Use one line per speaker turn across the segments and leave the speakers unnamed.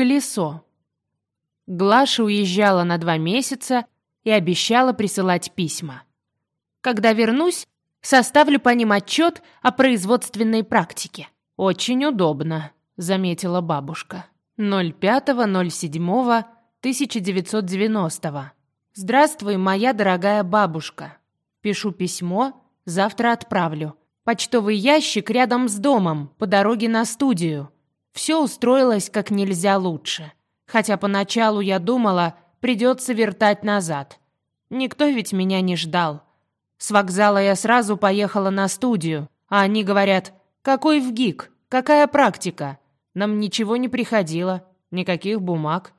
колесо. Глаша уезжала на два месяца и обещала присылать письма. Когда вернусь, составлю по ним отчет о производственной практике. Очень удобно, заметила бабушка. 05.07.1990. Здравствуй, моя дорогая бабушка. Пишу письмо, завтра отправлю. Почтовый ящик рядом с домом, по дороге на студию. Все устроилось как нельзя лучше. Хотя поначалу я думала, придется вертать назад. Никто ведь меня не ждал. С вокзала я сразу поехала на студию, а они говорят, какой в ГИК, какая практика. Нам ничего не приходило, никаких бумаг.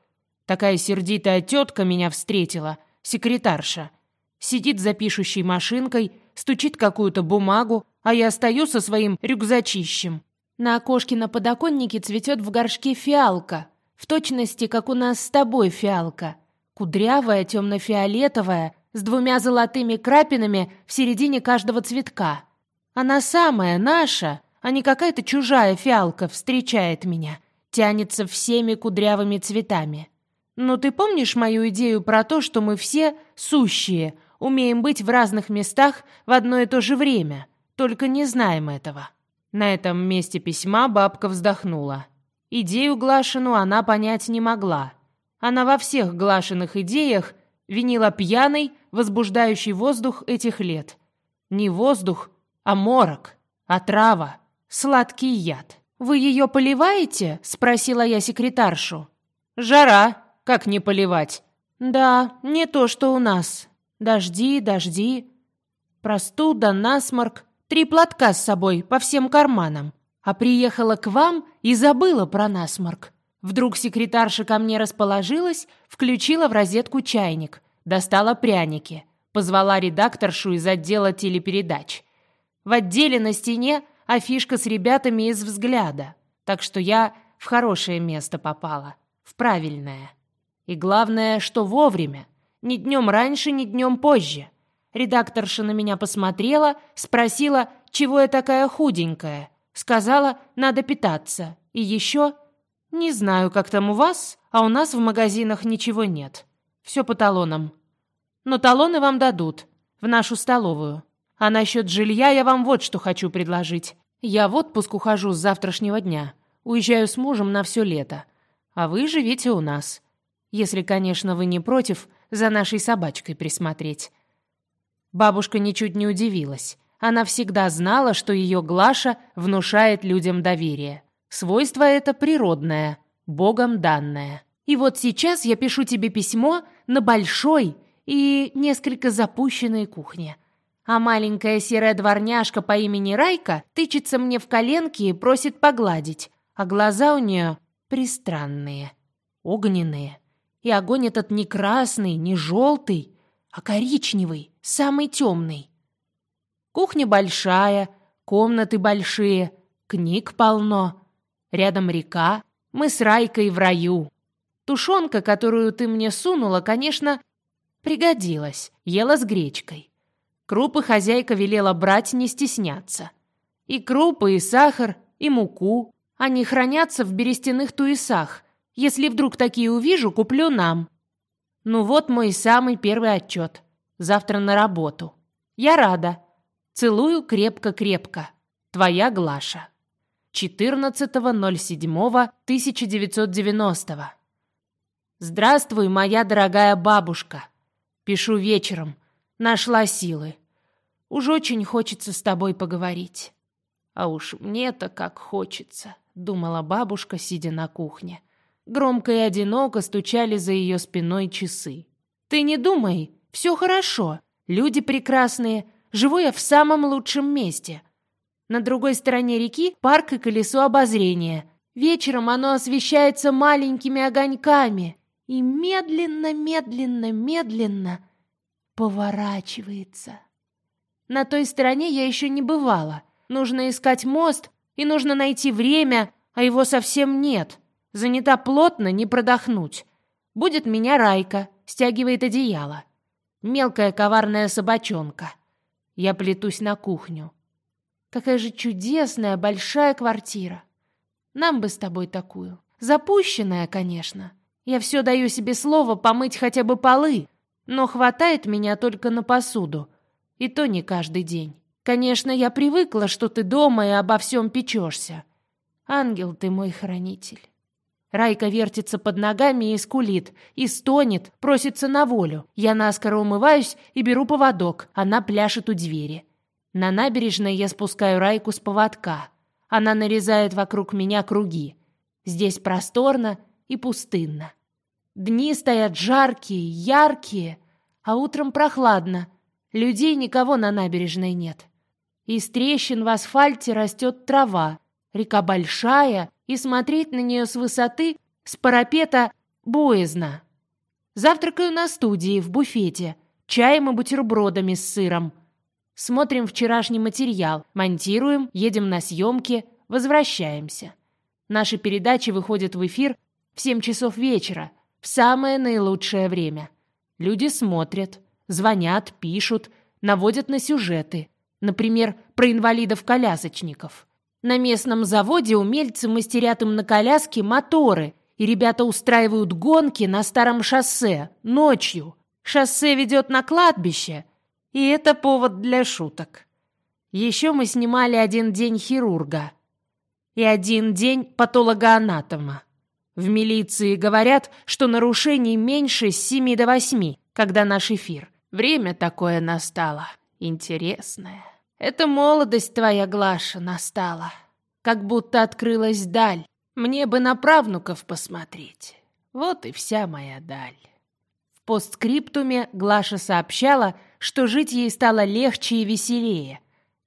Такая сердитая тетка меня встретила, секретарша. Сидит за пишущей машинкой, стучит какую-то бумагу, а я стою со своим рюкзачищем. На окошке на подоконнике цветет в горшке фиалка, в точности, как у нас с тобой фиалка. Кудрявая, темно-фиолетовая, с двумя золотыми крапинами в середине каждого цветка. Она самая, наша, а не какая-то чужая фиалка встречает меня, тянется всеми кудрявыми цветами. Но ты помнишь мою идею про то, что мы все сущие, умеем быть в разных местах в одно и то же время, только не знаем этого?» На этом месте письма бабка вздохнула. Идею Глашину она понять не могла. Она во всех Глашиных идеях винила пьяный, возбуждающий воздух этих лет. Не воздух, а морок, отрава, сладкий яд. «Вы ее поливаете?» — спросила я секретаршу. «Жара, как не поливать?» «Да, не то, что у нас. Дожди, дожди. Простуда, насморк, три платка с собой по всем карманам. А приехала к вам и забыла про насморк. Вдруг секретарша ко мне расположилась, включила в розетку чайник, достала пряники, позвала редакторшу из отдела телепередач. В отделе на стене афишка с ребятами из взгляда, так что я в хорошее место попала, в правильное. И главное, что вовремя, ни днем раньше, ни днем позже. Редакторша на меня посмотрела, спросила, чего я такая худенькая. Сказала, надо питаться. И еще «Не знаю, как там у вас, а у нас в магазинах ничего нет. Все по талонам. Но талоны вам дадут. В нашу столовую. А насчет жилья я вам вот что хочу предложить. Я в отпуск ухожу с завтрашнего дня. Уезжаю с мужем на все лето. А вы живите у нас. Если, конечно, вы не против за нашей собачкой присмотреть». Бабушка ничуть не удивилась. Она всегда знала, что ее Глаша внушает людям доверие. Свойство это природное, Богом данное. И вот сейчас я пишу тебе письмо на большой и несколько запущенной кухне. А маленькая серая дворняжка по имени Райка тычется мне в коленки и просит погладить, а глаза у нее пристранные, огненные. И огонь этот не красный, не желтый, а коричневый, самый темный. Кухня большая, комнаты большие, книг полно — Рядом река, мы с Райкой в раю. Тушенка, которую ты мне сунула, конечно, пригодилась, ела с гречкой. Крупы хозяйка велела брать, не стесняться. И крупы, и сахар, и муку. Они хранятся в берестяных туесах. Если вдруг такие увижу, куплю нам. Ну вот мой самый первый отчет. Завтра на работу. Я рада. Целую крепко-крепко. Твоя Глаша. 14.07.1990. Здравствуй, моя дорогая бабушка. Пишу вечером. Нашла силы. Уж очень хочется с тобой поговорить. А уж мне-то как хочется, думала бабушка, сидя на кухне. Громко и одиноко стучали за ее спиной часы. Ты не думай, все хорошо. Люди прекрасные. Живу я в самом лучшем месте. На другой стороне реки парк и колесо обозрения. Вечером оно освещается маленькими огоньками и медленно, медленно, медленно поворачивается. На той стороне я еще не бывала. Нужно искать мост, и нужно найти время, а его совсем нет. Занята плотно, не продохнуть. Будет меня Райка, стягивает одеяло. Мелкая коварная собачонка. Я плетусь на кухню. Какая же чудесная большая квартира. Нам бы с тобой такую. Запущенная, конечно. Я все даю себе слово помыть хотя бы полы, но хватает меня только на посуду. И то не каждый день. Конечно, я привыкла, что ты дома и обо всем печешься. Ангел ты мой хранитель. Райка вертится под ногами и скулит, и стонет, просится на волю. Я наскоро умываюсь и беру поводок. Она пляшет у двери. На набережной я спускаю Райку с поводка. Она нарезает вокруг меня круги. Здесь просторно и пустынно. Дни стоят жаркие, яркие, а утром прохладно. Людей никого на набережной нет. Из трещин в асфальте растет трава. Река большая, и смотреть на нее с высоты, с парапета, боязно. Завтракаю на студии, в буфете, чаем и бутербродами с сыром. Смотрим вчерашний материал, монтируем, едем на съемки, возвращаемся. Наши передачи выходят в эфир в 7 часов вечера, в самое наилучшее время. Люди смотрят, звонят, пишут, наводят на сюжеты. Например, про инвалидов-колясочников. На местном заводе умельцы мастерят им на коляске моторы, и ребята устраивают гонки на старом шоссе, ночью. Шоссе ведет на кладбище, и это повод для шуток. Еще мы снимали один день хирурга и один день патологоанатома. В милиции говорят, что нарушений меньше с 7 до 8, когда наш эфир. Время такое настало. Интересное. Это молодость твоя, Глаша, настала. Как будто открылась даль. Мне бы на правнуков посмотреть. Вот и вся моя даль. В постскриптуме Глаша сообщала, что жить ей стало легче и веселее,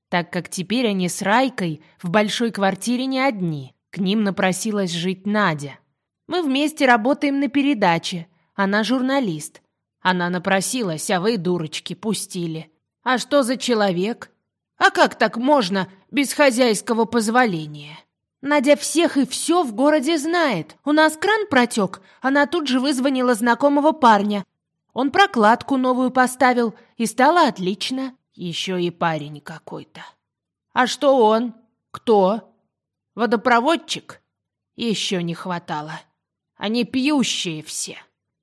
так как теперь они с Райкой в большой квартире не одни. К ним напросилась жить Надя. Мы вместе работаем на передаче. Она журналист. Она напросилась, а вы, дурочки, пустили. А что за человек? А как так можно без хозяйского позволения? Надя всех и все в городе знает. У нас кран протек, она тут же вызвонила знакомого парня. Он прокладку новую поставил, и стало отлично. Еще и парень какой-то. А что он? Кто? Водопроводчик? Еще не хватало. Они пьющие все.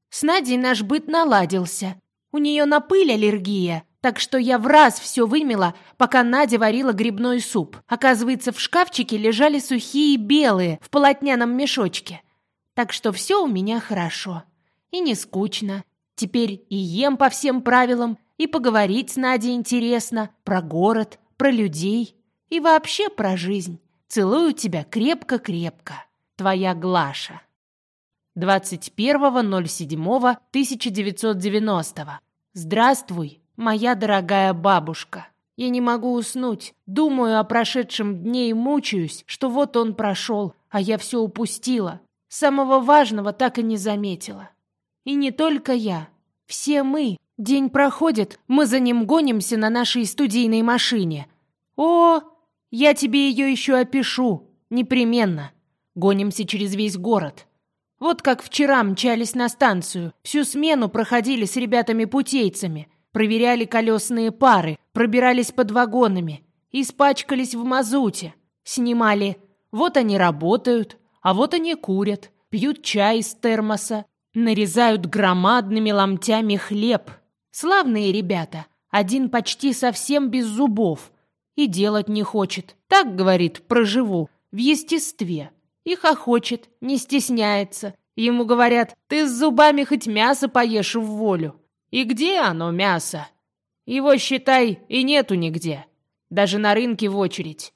С Надей наш быт наладился. У нее на пыль аллергия, так что я в раз все вымела, пока Надя варила грибной суп. Оказывается, в шкафчике лежали сухие белые в полотняном мешочке. Так что все у меня хорошо. И не скучно. Теперь и ем по всем правилам, и поговорить с Надей интересно, про город, про людей и вообще про жизнь. Целую тебя крепко-крепко. Твоя Глаша. 21.07.1990. Здравствуй, моя дорогая бабушка. Я не могу уснуть. Думаю о прошедшем дне и мучаюсь, что вот он прошел, а я все упустила. Самого важного так и не заметила. И не только я. Все мы. День проходит, мы за ним гонимся на нашей студийной машине. О, я тебе ее еще опишу. Непременно. Гонимся через весь город. Вот как вчера мчались на станцию, всю смену проходили с ребятами-путейцами, проверяли колесные пары, пробирались под вагонами, испачкались в мазуте, снимали «Вот они работают, а вот они курят, пьют чай из термоса, нарезают громадными ломтями хлеб. Славные ребята, один почти совсем без зубов, и делать не хочет. Так, говорит, проживу, в естестве. И хохочет, не стесняется. Ему говорят, ты с зубами хоть мясо поешь в волю. И где оно, мясо? Его, считай, и нету нигде. Даже на рынке в очередь.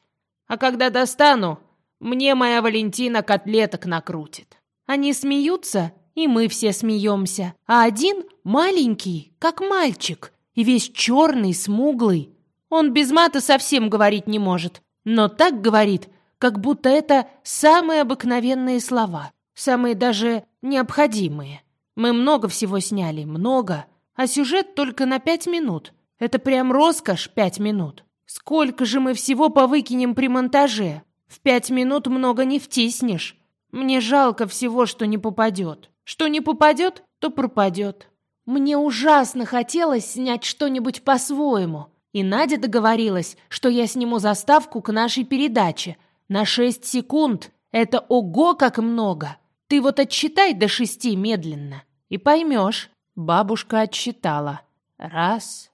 А когда достану, мне моя Валентина котлеток накрутит. Они смеются, и мы все смеемся. А один маленький, как мальчик, и весь черный, смуглый. Он без мата совсем говорить не может, но так говорит, как будто это самые обыкновенные слова, самые даже необходимые. Мы много всего сняли, много, а сюжет только на пять минут. Это прям роскошь пять минут. Сколько же мы всего повыкинем при монтаже? В пять минут много не втиснешь. Мне жалко всего, что не попадет. Что не попадет, то пропадет. Мне ужасно хотелось снять что-нибудь по-своему. И Надя договорилась, что я сниму заставку к нашей передаче, на 6 секунд. Это ого как много. Ты вот отсчитай до шести медленно и поймешь. Бабушка отсчитала. Раз,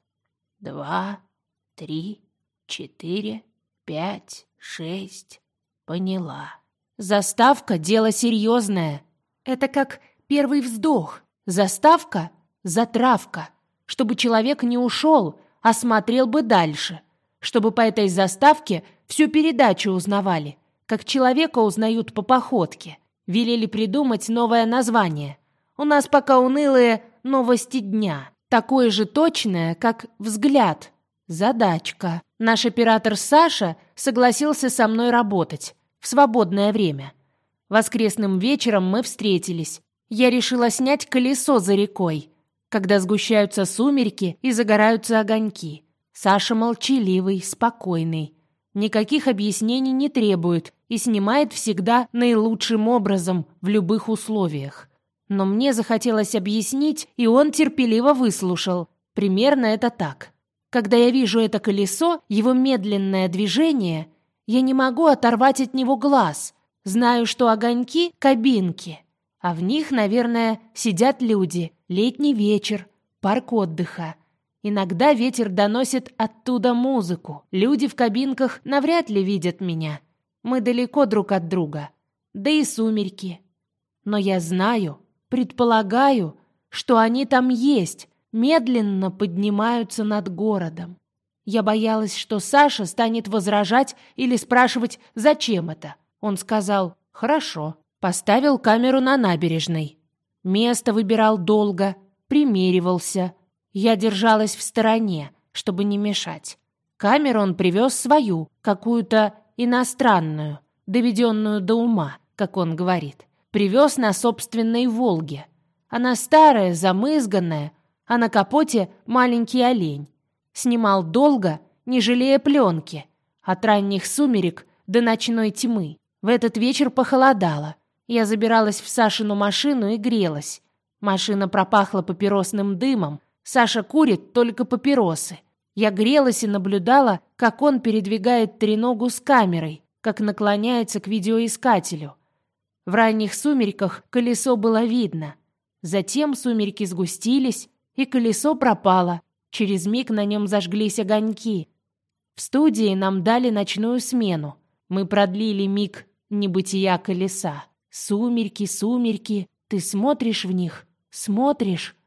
два, три, четыре, пять, шесть. Поняла. Заставка — дело серьезное. Это как первый вздох. Заставка — затравка. Чтобы человек не ушел, а смотрел бы дальше. Чтобы по этой заставке всю передачу узнавали. Как человека узнают по походке. Велели придумать новое название. У нас пока унылые «новости дня». Такое же точное, как «взгляд». Задачка. Наш оператор Саша согласился со мной работать в свободное время. Воскресным вечером мы встретились. Я решила снять колесо за рекой, когда сгущаются сумерки и загораются огоньки. Саша молчаливый, спокойный. Никаких объяснений не требует и снимает всегда наилучшим образом в любых условиях. Но мне захотелось объяснить, и он терпеливо выслушал. Примерно это так. Когда я вижу это колесо, его медленное движение — я не могу оторвать от него глаз. Знаю, что огоньки — кабинки, а в них, наверное, сидят люди. Летний вечер, парк отдыха. Иногда ветер доносит оттуда музыку. Люди в кабинках навряд ли видят меня. Мы далеко друг от друга. Да и сумерки. Но я знаю, предполагаю, что они там есть, медленно поднимаются над городом. Я боялась, что Саша станет возражать или спрашивать, зачем это. Он сказал «Хорошо». Поставил камеру на набережной. Место выбирал долго, примеривался. Я держалась в стороне, чтобы не мешать. Камеру он привез свою, какую-то иностранную, доведенную до ума, как он говорит. Привез на собственной «Волге». Она старая, замызганная, а на капоте маленький олень. Снимал долго, не жалея пленки, от ранних сумерек до ночной тьмы. В этот вечер похолодало. Я забиралась в Сашину машину и грелась. Машина пропахла папиросным дымом. Саша курит только папиросы. Я грелась и наблюдала, как он передвигает треногу с камерой, как наклоняется к видеоискателю. В ранних сумерках колесо было видно. Затем сумерки сгустились, и колесо пропало, Через миг на нем зажглись огоньки. В студии нам дали ночную смену. Мы продлили миг небытия колеса. Сумерки, сумерки, ты смотришь в них, смотришь.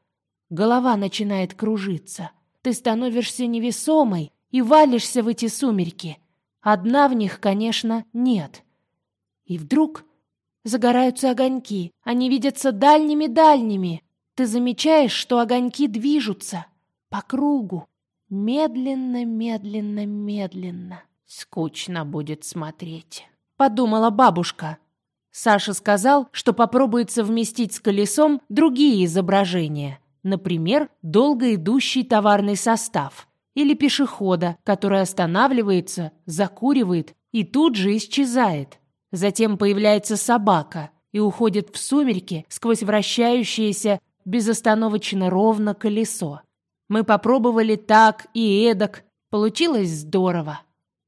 Голова начинает кружиться. Ты становишься невесомой и валишься в эти сумерки. Одна в них, конечно, нет. И вдруг загораются огоньки. Они видятся дальними-дальними. Ты замечаешь, что огоньки движутся по кругу. Медленно, медленно, медленно. Скучно будет смотреть, подумала бабушка. Саша сказал, что попробует совместить с колесом другие изображения, например, долго идущий товарный состав или пешехода, который останавливается, закуривает и тут же исчезает. Затем появляется собака и уходит в сумерки сквозь вращающееся безостановочно ровно колесо. Мы попробовали так и эдак. Получилось здорово.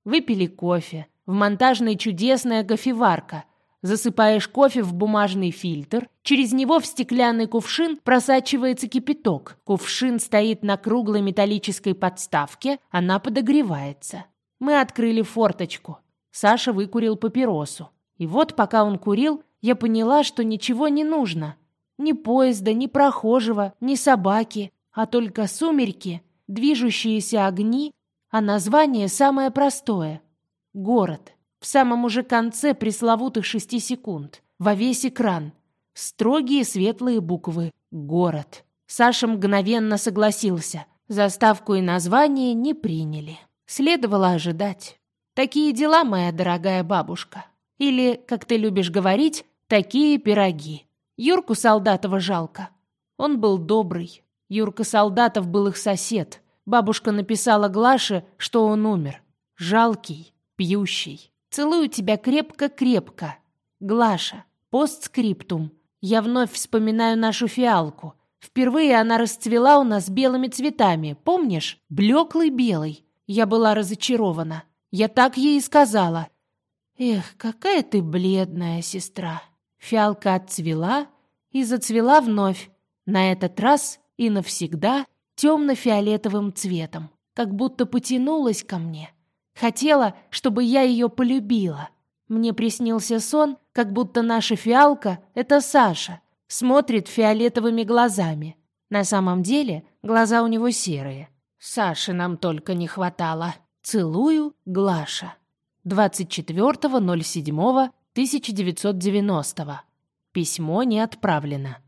Выпили кофе. В монтажной чудесная кофеварка. Засыпаешь кофе в бумажный фильтр. Через него в стеклянный кувшин просачивается кипяток. Кувшин стоит на круглой металлической подставке. Она подогревается. Мы открыли форточку. Саша выкурил папиросу. И вот пока он курил, я поняла, что ничего не нужно. Ни поезда, ни прохожего, ни собаки а только сумерки, движущиеся огни, а название самое простое — город. В самом уже конце пресловутых шести секунд, во весь экран. Строгие светлые буквы «Город». Саша мгновенно согласился. Заставку и название не приняли. Следовало ожидать. Такие дела, моя дорогая бабушка. Или, как ты любишь говорить, такие пироги. Юрку Солдатова жалко. Он был добрый, Юрка Солдатов был их сосед. Бабушка написала Глаше, что он умер. Жалкий, пьющий. Целую тебя крепко-крепко. Глаша. Постскриптум. Я вновь вспоминаю нашу фиалку. Впервые она расцвела у нас белыми цветами, помнишь? Блеклый белый. Я была разочарована. Я так ей и сказала. Эх, какая ты бледная, сестра. Фиалка отцвела и зацвела вновь, на этот раз и навсегда темно-фиолетовым цветом, как будто потянулась ко мне. Хотела, чтобы я ее полюбила. Мне приснился сон, как будто наша фиалка — это Саша, смотрит фиолетовыми глазами. На самом деле глаза у него серые. Саши нам только не хватало. Целую, Глаша. 24.07.1990. Письмо не отправлено.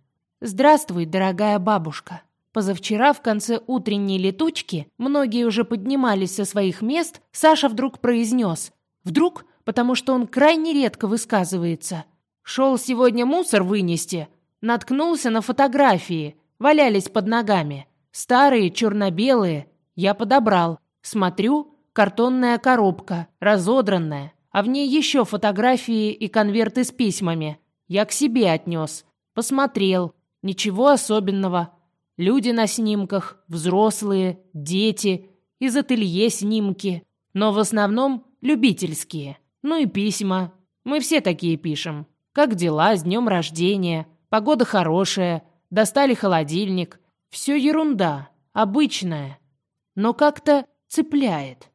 Здравствуй, дорогая бабушка. Позавчера в конце утренней летучки многие уже поднимались со своих мест, Саша вдруг произнес. Вдруг, потому что он крайне редко высказывается. Шел сегодня мусор вынести, наткнулся на фотографии, валялись под ногами. Старые, черно-белые. Я подобрал. Смотрю, картонная коробка, разодранная, а в ней еще фотографии и конверты с письмами. Я к себе отнес. Посмотрел. Ничего особенного. Люди на снимках, взрослые, дети, из ателье снимки. Но в основном любительские. Ну и письма. Мы все такие пишем. Как дела, с днем рождения. Погода хорошая. Достали холодильник. Все ерунда, обычная. Но как-то цепляет.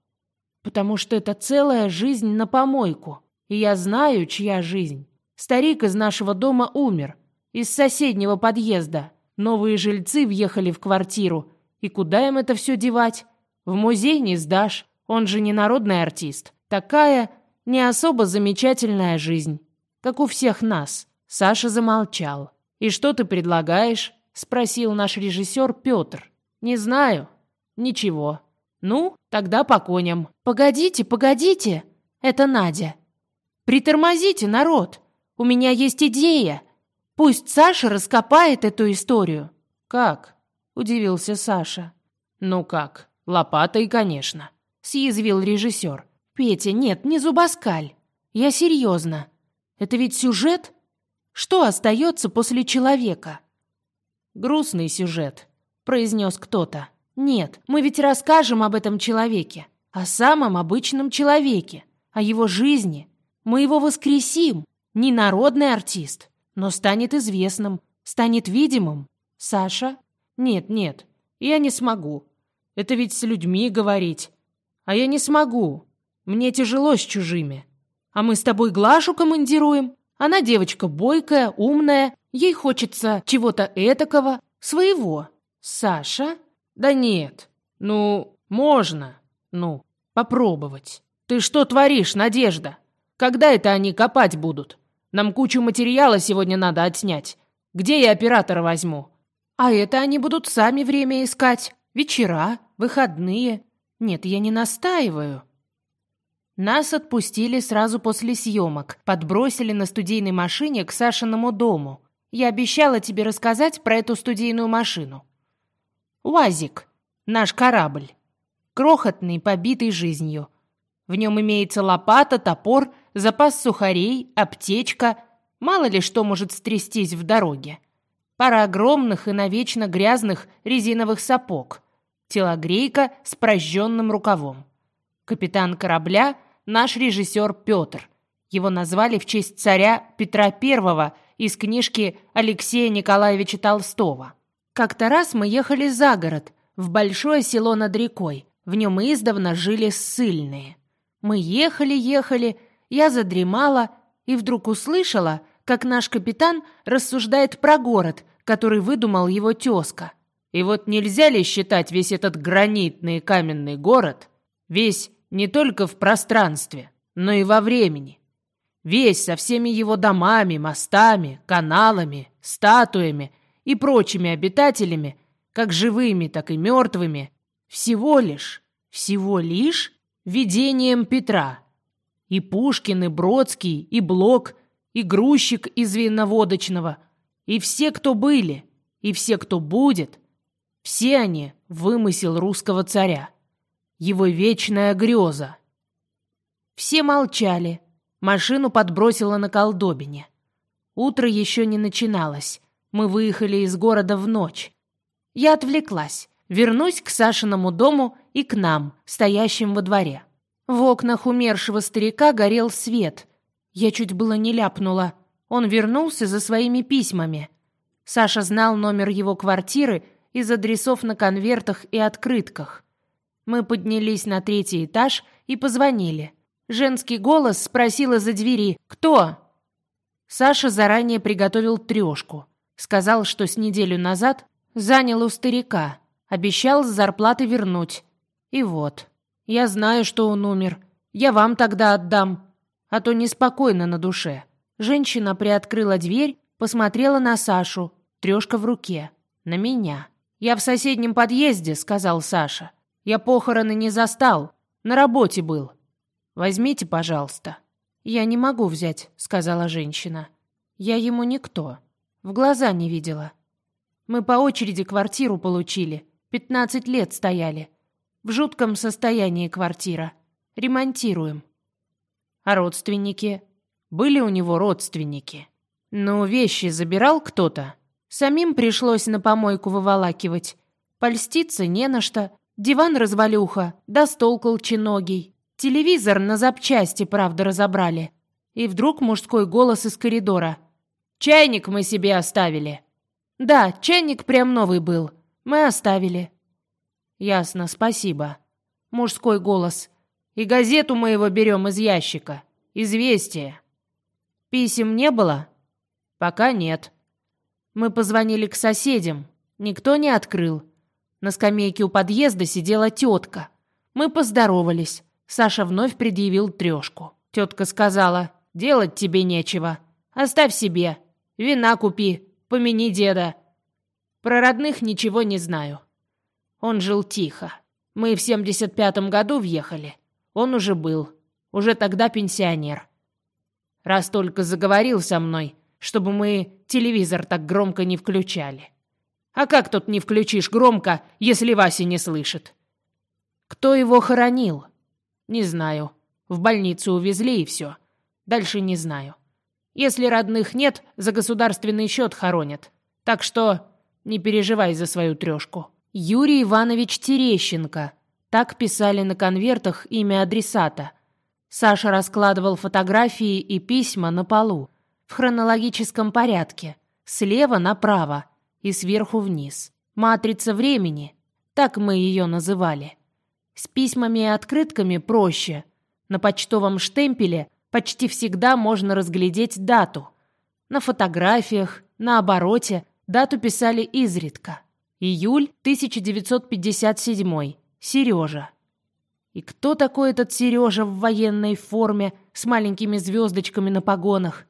Потому что это целая жизнь на помойку. И я знаю, чья жизнь. Старик из нашего дома умер. Из соседнего подъезда. Новые жильцы въехали в квартиру. И куда им это все девать? В музей не сдашь. Он же не народный артист. Такая не особо замечательная жизнь. Как у всех нас. Саша замолчал. «И что ты предлагаешь?» — спросил наш режиссер Петр. «Не знаю. Ничего. Ну, тогда по коням». «Погодите, погодите!» Это Надя. «Притормозите, народ! У меня есть идея. Пусть Саша раскопает эту историю». «Как?» — удивился Саша. «Ну как? Лопатой, конечно», — съязвил режиссер. «Петя, нет, не зубоскаль. Я серьезно. Это ведь сюжет? Что остается после человека?» «Грустный сюжет», — произнес кто-то. «Нет, мы ведь расскажем об этом человеке, о самом обычном человеке, о его жизни. Мы его воскресим. Не народный артист, но станет известным, станет видимым. Саша? Нет, нет, я не смогу. Это ведь с людьми говорить. А я не смогу. Мне тяжело с чужими. А мы с тобой Глашу командируем. Она девочка бойкая, умная, ей хочется чего-то этакого, своего. Саша? Да нет. Ну, можно. Ну, попробовать. Ты что творишь, Надежда? Когда это они копать будут? Нам кучу материала сегодня надо отснять. Где я оператора возьму? А это они будут сами время искать. Вечера, выходные. Нет, я не настаиваю. Нас отпустили сразу после съемок, подбросили на студийной машине к Сашиному дому. Я обещала тебе рассказать про эту студийную машину. УАЗик. Наш корабль. Крохотный, побитый жизнью. В нем имеется лопата, топор, запас сухарей, аптечка. Мало ли что может стрястись в дороге. Пара огромных и навечно грязных резиновых сапог. Телогрейка с прожженным рукавом. Капитан корабля – наш режиссер Петр. Его назвали в честь царя Петра I из книжки Алексея Николаевича Толстого. Как-то раз мы ехали за город, в большое село над рекой. В нем издавна жили ссыльные. Мы ехали-ехали, я задремала и вдруг услышала, как наш капитан рассуждает про город, который выдумал его тезка. И вот нельзя ли считать весь этот гранитный каменный город Весь не только в пространстве, но и во времени. Весь со всеми его домами, мостами, каналами, статуями и прочими обитателями, как живыми, так и мертвыми, всего лишь, всего лишь видением Петра. И Пушкин, и Бродский, и Блок, и грузчик из виноводочного, и все, кто были, и все, кто будет, все они вымысел русского царя его вечная греза. Все молчали. Машину подбросило на колдобине. Утро еще не начиналось. Мы выехали из города в ночь. Я отвлеклась. Вернусь к Сашиному дому и к нам, стоящим во дворе. В окнах умершего старика горел свет. Я чуть было не ляпнула. Он вернулся за своими письмами. Саша знал номер его квартиры из адресов на конвертах и открытках. Мы поднялись на третий этаж и позвонили. Женский голос спросил из-за двери «Кто?». Саша заранее приготовил трешку. Сказал, что с неделю назад занял у старика. Обещал с зарплаты вернуть. И вот. Я знаю, что он умер. Я вам тогда отдам. А то неспокойно на душе. Женщина приоткрыла дверь, посмотрела на Сашу. Трешка в руке. На меня. «Я в соседнем подъезде», — сказал Саша. «Я похороны не застал. На работе был. Возьмите, пожалуйста». «Я не могу взять», — сказала женщина. «Я ему никто. В глаза не видела. Мы по очереди квартиру получили. Пятнадцать лет стояли. В жутком состоянии квартира. Ремонтируем». «А родственники?» «Были у него родственники?» «Ну, вещи забирал кто-то?» Самим пришлось на помойку выволакивать. Польститься не на что. Диван развалюха, да стол колченогий. Телевизор на запчасти, правда, разобрали. И вдруг мужской голос из коридора. «Чайник мы себе оставили». «Да, чайник прям новый был. Мы оставили». «Ясно, спасибо». Мужской голос. «И газету мы его берем из ящика. Известие». «Писем не было?» «Пока нет». Мы позвонили к соседям. Никто не открыл. На скамейке у подъезда сидела тетка. Мы поздоровались. Саша вновь предъявил трешку. Тетка сказала, «Делать тебе нечего. Оставь себе. Вина купи, помяни деда». Про родных ничего не знаю. Он жил тихо. Мы в 75-м году въехали. Он уже был. Уже тогда пенсионер. Раз только заговорил со мной, чтобы мы телевизор так громко не включали. А как тут не включишь громко, если Вася не слышит? Кто его хоронил? Не знаю. В больницу увезли и все. Дальше не знаю. Если родных нет, за государственный счет хоронят. Так что не переживай за свою трешку. Юрий Иванович Терещенко. Так писали на конвертах имя адресата. Саша раскладывал фотографии и письма на полу в хронологическом порядке, слева направо и сверху вниз. Матрица времени, так мы ее называли. С письмами и открытками проще. На почтовом штемпеле почти всегда можно разглядеть дату. На фотографиях, на обороте дату писали изредка. Июль 1957. Сережа. И кто такой этот Сережа в военной форме с маленькими звездочками на погонах?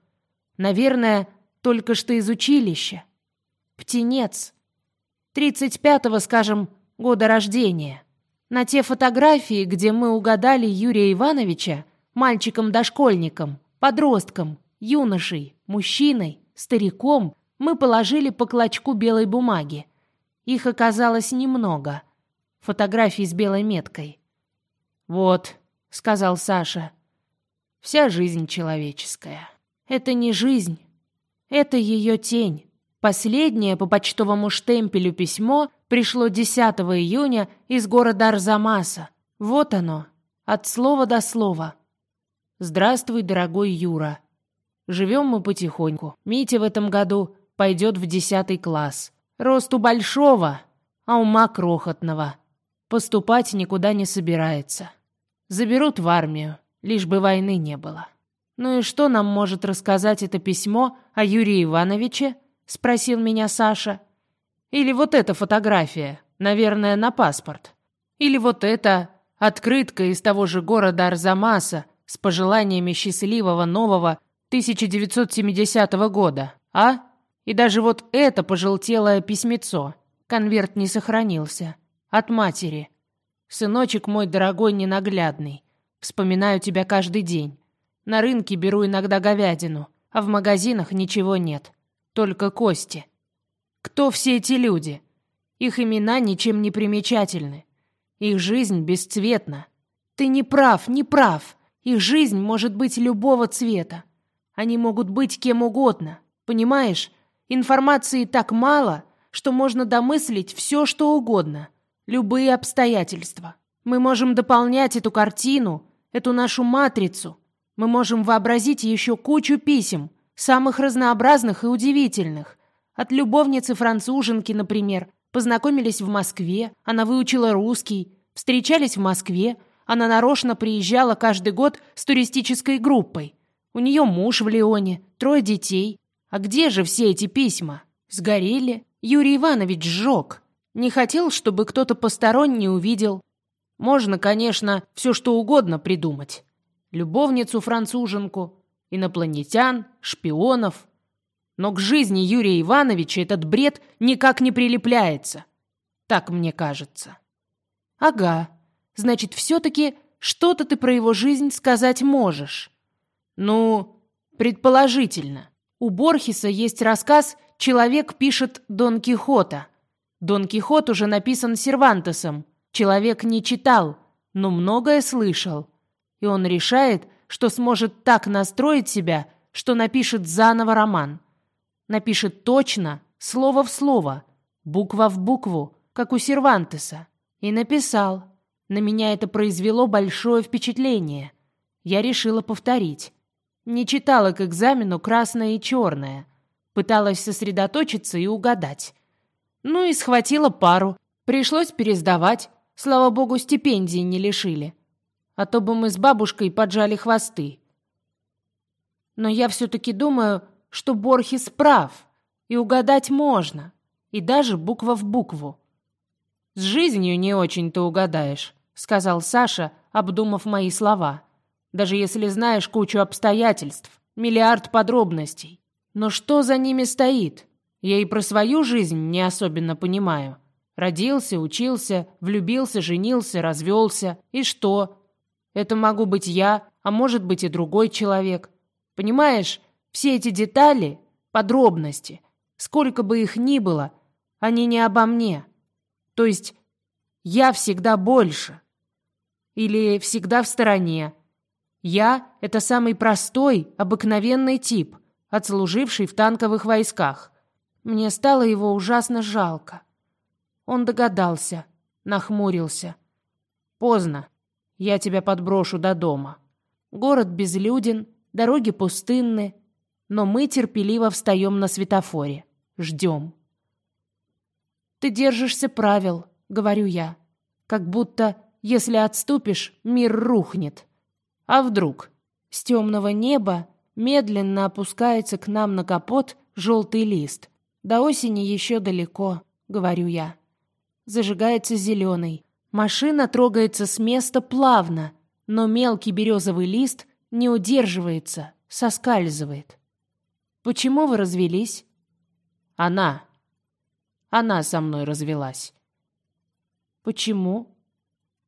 Наверное, только что из училища. Птенец. Тридцать пятого, скажем, года рождения. На те фотографии, где мы угадали Юрия Ивановича, мальчиком-дошкольником, подростком, юношей, мужчиной, стариком, мы положили по клочку белой бумаги. Их оказалось немного. Фотографии с белой меткой. «Вот», — сказал Саша, — «вся жизнь человеческая». Это не жизнь. Это ее тень. Последнее по почтовому штемпелю письмо пришло 10 июня из города Арзамаса. Вот оно, от слова до слова. «Здравствуй, дорогой Юра. Живем мы потихоньку. Митя в этом году пойдет в 10 класс. Росту большого, а ума крохотного. Поступать никуда не собирается. Заберут в армию, лишь бы войны не было. «Ну и что нам может рассказать это письмо о Юрии Ивановиче?» — спросил меня Саша. «Или вот эта фотография, наверное, на паспорт. Или вот эта открытка из того же города Арзамаса с пожеланиями счастливого нового 1970 года, а? И даже вот это пожелтелое письмецо. Конверт не сохранился. От матери. «Сыночек мой дорогой ненаглядный, вспоминаю тебя каждый день. На рынке беру иногда говядину, а в магазинах ничего нет. Только кости. Кто все эти люди? Их имена ничем не примечательны. Их жизнь бесцветна. Ты не прав, не прав. Их жизнь может быть любого цвета. Они могут быть кем угодно. Понимаешь? Информации так мало, что можно домыслить все, что угодно. Любые обстоятельства. Мы можем дополнять эту картину, эту нашу матрицу – мы можем вообразить еще кучу писем, самых разнообразных и удивительных. От любовницы-француженки, например, познакомились в Москве, она выучила русский, встречались в Москве, она нарочно приезжала каждый год с туристической группой. У нее муж в Лионе, трое детей. А где же все эти письма? Сгорели. Юрий Иванович сжег. Не хотел, чтобы кто-то посторонний увидел. Можно, конечно, все что угодно придумать. Любовницу-француженку, инопланетян, шпионов. Но к жизни Юрия Ивановича этот бред никак не прилепляется. Так мне кажется. Ага, значит, все-таки что-то ты про его жизнь сказать можешь. Ну, предположительно. У Борхеса есть рассказ «Человек пишет Дон Кихота». Дон Кихот уже написан Сервантесом. Человек не читал, но многое слышал. И он решает, что сможет так настроить себя, что напишет заново роман. Напишет точно, слово в слово, буква в букву, как у Сервантеса. И написал. На меня это произвело большое впечатление. Я решила повторить. Не читала к экзамену красное и черное. Пыталась сосредоточиться и угадать. Ну и схватила пару. Пришлось пересдавать. Слава богу, стипендии не лишили. А то бы мы с бабушкой поджали хвосты. Но я все-таки думаю, что Борхес прав. И угадать можно. И даже буква в букву. «С жизнью не очень-то угадаешь», — сказал Саша, обдумав мои слова. «Даже если знаешь кучу обстоятельств, миллиард подробностей. Но что за ними стоит? Я и про свою жизнь не особенно понимаю. Родился, учился, влюбился, женился, развелся. И что? Это могу быть я, а может быть и другой человек. Понимаешь, все эти детали, подробности, сколько бы их ни было, они не обо мне. То есть я всегда больше. Или всегда в стороне. Я — это самый простой, обыкновенный тип, отслуживший в танковых войсках. Мне стало его ужасно жалко. Он догадался, нахмурился. Поздно. Я тебя подброшу до дома. Город безлюден, дороги пустынны, но мы терпеливо встаем на светофоре. Ждем. Ты держишься правил, говорю я. Как будто, если отступишь, мир рухнет. А вдруг? С темного неба медленно опускается к нам на капот желтый лист. До осени еще далеко, говорю я. Зажигается зеленый. Машина трогается с места плавно, но мелкий березовый лист не удерживается, соскальзывает. Почему вы развелись? Она. Она со мной развелась. Почему?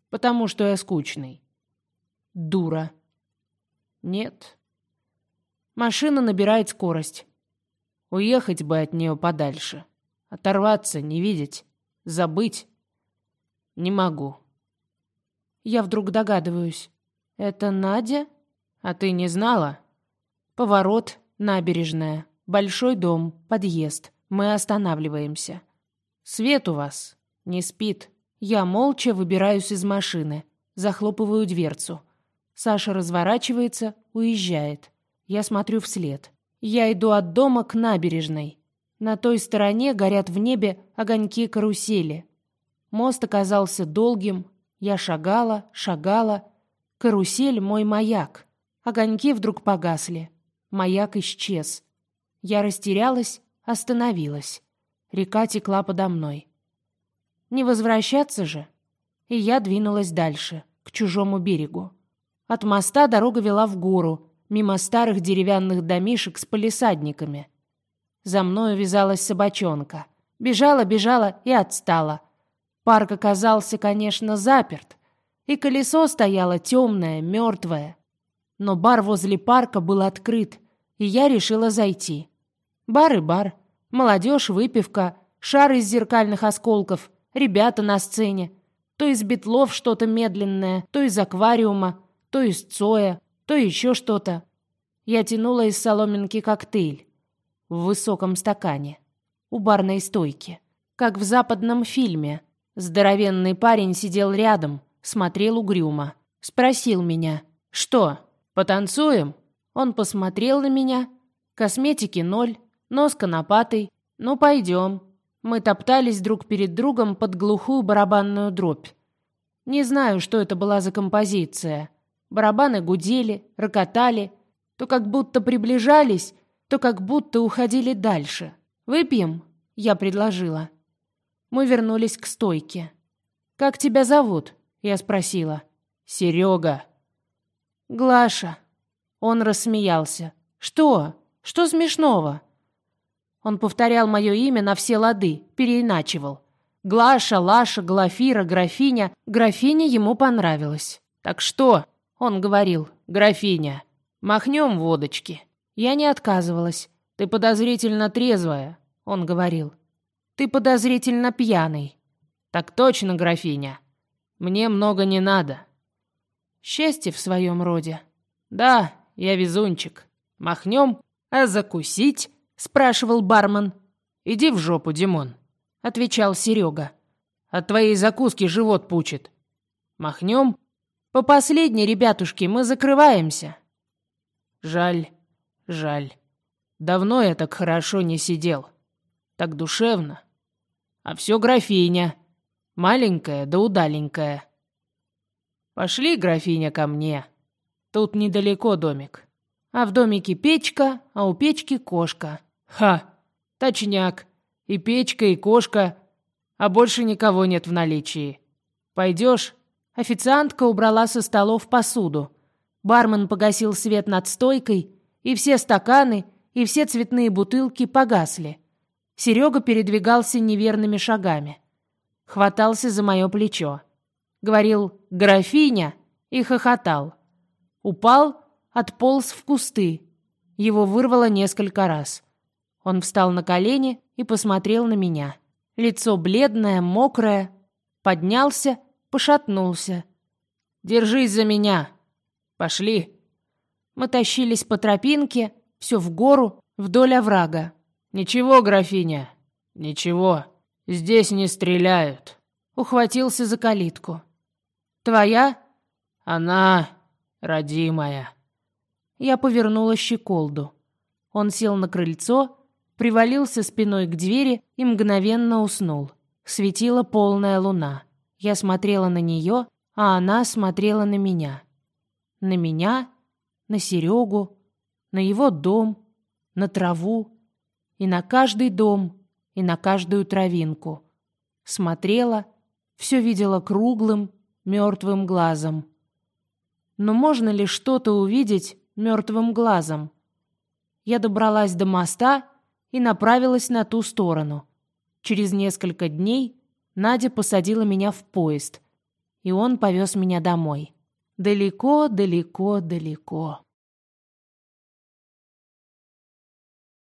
Потому что я скучный. Дура. Нет. Машина набирает скорость. Уехать бы от нее подальше. Оторваться, не видеть, забыть. Не могу. Я вдруг догадываюсь. Это Надя? А ты не знала? Поворот, набережная, большой дом, подъезд. Мы останавливаемся. Свет у вас не спит. Я молча выбираюсь из машины, захлопываю дверцу. Саша разворачивается, уезжает. Я смотрю вслед. Я иду от дома к набережной. На той стороне горят в небе огоньки карусели. Мост оказался долгим. Я шагала, шагала. Карусель — мой маяк. Огоньки вдруг погасли. Маяк исчез. Я растерялась, остановилась. Река текла подо мной. Не возвращаться же. И я двинулась дальше, к чужому берегу. От моста дорога вела в гору, мимо старых деревянных домишек с полисадниками. За мною вязалась собачонка. Бежала, бежала и отстала. Парк оказался, конечно, заперт, и колесо стояло темное, мертвое. Но бар возле парка был открыт, и я решила зайти. Бар и бар. Молодежь, выпивка, шар из зеркальных осколков, ребята на сцене. То из битлов что-то медленное, то из аквариума, то из Цоя, то еще что-то. Я тянула из соломинки коктейль в высоком стакане у барной стойки, как в западном фильме. Здоровенный парень сидел рядом, смотрел угрюмо, спросил меня: "Что, потанцуем?" Он посмотрел на меня, Косметики ноль, нос конопатый. Ну, пойдем. Мы топтались друг перед другом под глухую барабанную дробь. Не знаю, что это была за композиция. Барабаны гудели, рокотали, то как будто приближались, то как будто уходили дальше. «Выпьем?» — я предложила. Мы вернулись к стойке. «Как тебя зовут?» — я спросила. «Серега». «Глаша». Он рассмеялся. «Что? Что смешного?» Он повторял мое имя на все лады, переиначивал. Глаша, Лаша, Глафира, графиня. Графиня ему понравилась. «Так что?» — он говорил. «Графиня, махнем водочки». Я не отказывалась. «Ты подозрительно трезвая», — он говорил. «Ты подозрительно пьяный». «Так точно, графиня. Мне много не надо». Счастье в своем роде. «Да, я везунчик. Махнем, а закусить?» — спрашивал бармен. «Иди в жопу, Димон», — отвечал Серега. «От твоей закуски живот пучит. Махнем?» «По последней, ребятушки, мы закрываемся». «Жаль, жаль. Давно я так хорошо не сидел. Так душевно. А все графиня. Маленькая да удаленькая. Пошли, графиня, ко мне. Тут недалеко домик. А в домике печка, а у печки кошка. Ха, точняк. И печка, и кошка. А больше никого нет в наличии. Пойдешь? Официантка убрала со столов посуду. Бармен погасил свет над стойкой, и все стаканы, и все цветные бутылки погасли. Серега передвигался неверными шагами. Хватался за мое плечо. Говорил «графиня» и хохотал. Упал, отполз в кусты. Его вырвало несколько раз. Он встал на колени и посмотрел на меня. Лицо бледное, мокрое. Поднялся, пошатнулся. «Держись за меня!» «Пошли!» Мы тащились по тропинке, все в гору, вдоль оврага. «Ничего, графиня, ничего. Здесь не стреляют». Ухватился за калитку. «Твоя?» «Она родимая». Я повернула щеколду. Он сел на крыльцо привалился спиной к двери и мгновенно уснул. Светила полная луна. Я смотрела на нее, а она смотрела на меня. На меня, на Серегу, на его дом, на траву, и на каждый дом, и на каждую травинку. Смотрела, все видела круглым, мертвым глазом. Но можно ли что-то увидеть мертвым глазом? Я добралась до моста и направилась на ту сторону. Через несколько дней Надя посадила меня в поезд, и он повез меня домой. Далеко, далеко, далеко.